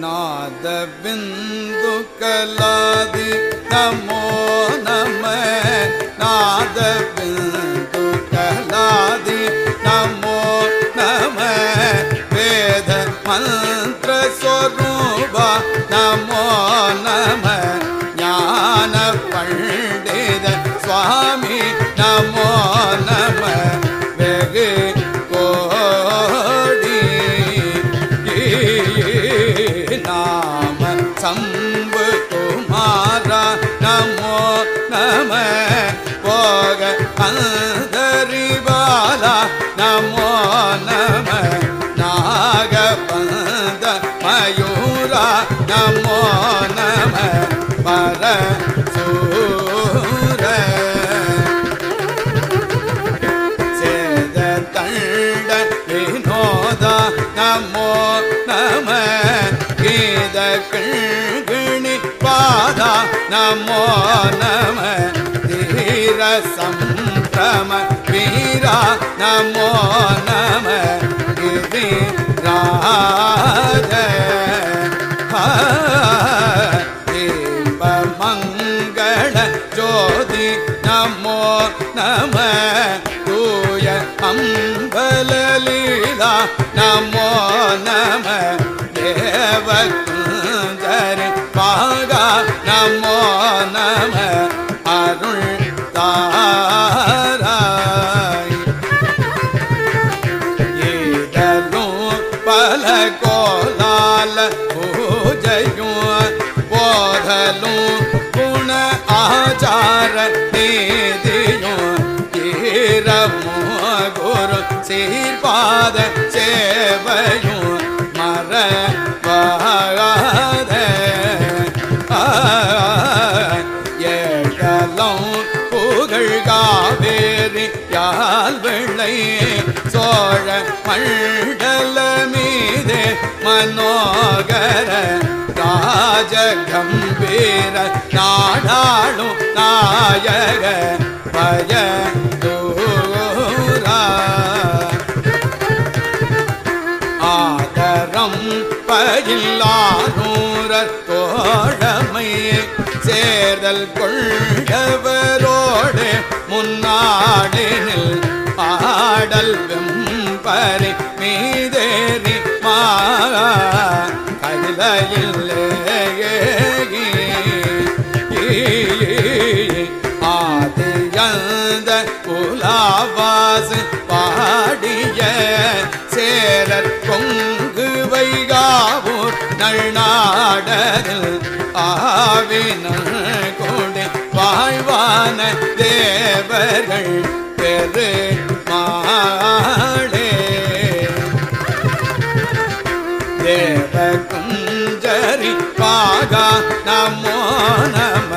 नादबिन्दुकलादि नमो சம்பு குமாரா நமோ நம. போக அந்தரிபாலா நமோ நம. நாக பந்த மயூரா நமோ நம. பர சூர சேத தண்ட வினோதா நமோ நம கீத கிணி பாதா நமோ நம தீர சம்பிரம வீரா நமோ நம கிரி ராஜ மங்கள ஜோதி நமோ நம தூய அம்பலலீலா நமோ நம நமோ நம அருள் தாராய். ஏதலும் பல கோலால பூஜையும் போதலும் குண ஆச்சார நீதியும் ஈரமும் குரு சீர்பாத சேவையும் மர ஏழலம் புகழ் காவேரி யால் வெள்ளை சோழ மண்டல மீதே மனோகர ராஜ கம்பீர நாடாளும் நாயக பய தூரா ஆதரம் பயில்லானூர தோழமை சேர்தல் கொண்டவரோடு முன்னாடினில் ஆடல் வெம்பரி மீதேறி மா கையிலேயே ஆதியந்த புலாவாசு பாடிய சேரர் கொங்கு வைகாவூர் நள்நாடரில் ஆவின தேவர்கள் பெரு மாளே தேவ குஞ்சரி பாகா நமோ நம